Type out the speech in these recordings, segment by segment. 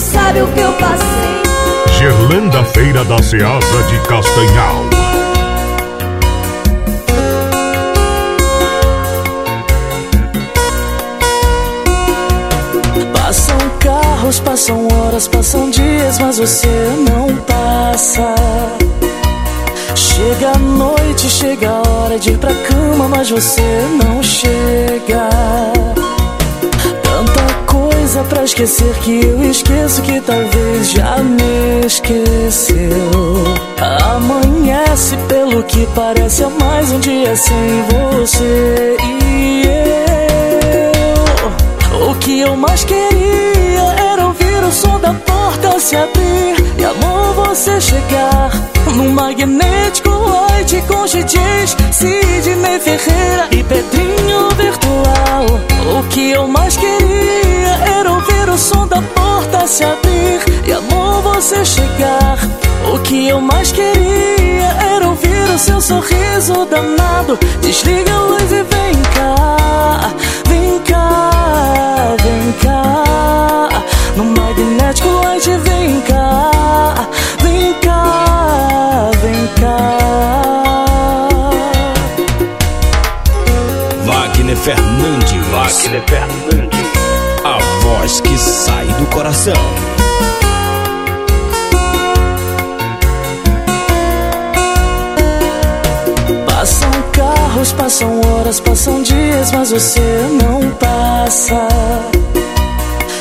não sabe o que eu passei. Gerlanda Feira da Ceasa de Castanhal. Passam carros, passam horas, passam dias, mas você não passa. Chega a noite, chega a hora de ir pra cama, mas você não chega. Esquecer que eu esqueço que talvez já me esqueceu. Amanhece pelo que parece há mais um dia sem você e eu. O que eu mais queria era ouvir o som da porta se abrir e amor você chegar num magnético light com Sidney Ferreira eu mais queria era ouvir o seu sorriso danado. Desliga a luz e vem cá, vem cá, vem cá. No magnético light vem cá, vem cá, vem cá. Wagner Fernandes. Wagner Fernandes. A voz que sai do coração. Passam horas, passam dias, mas você não passa.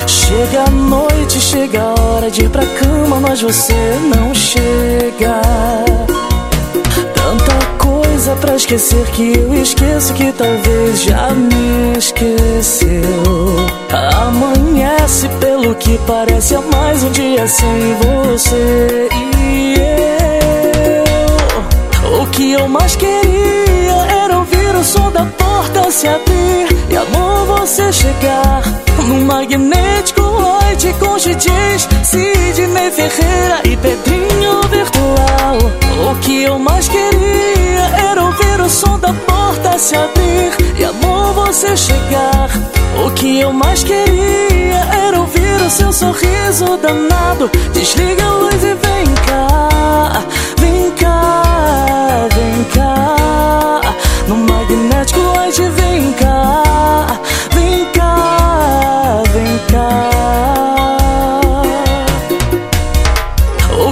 Chega a noite, chega a hora de ir pra cama, mas você não chega. Tanta coisa pra esquecer que eu esqueço que talvez já me esqueceu. Amanhece pelo que parece há mais um dia sem você e eu. O que eu mais queria se abrir e amor você chegar num magnético light com Sidney Ferreira e Pedrinho Virtual. O que eu mais queria era ouvir o som da porta se abrir e amor você chegar. O que eu mais queria era ouvir o seu sorriso danado. Desliga a luz e vem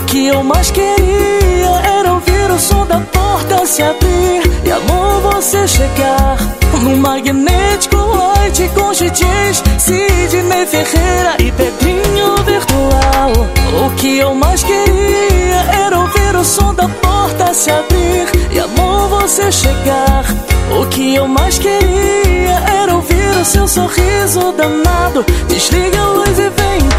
que eu mais queria era ouvir o som da porta se abrir e amor você chegar no magnético light com GJs, Sidney Ferreira e Pedrinho Virtual. O que eu mais queria era ouvir o som da porta se abrir e amor você chegar. O que eu mais queria era ouvir o seu sorriso danado. Desliga a luz e vem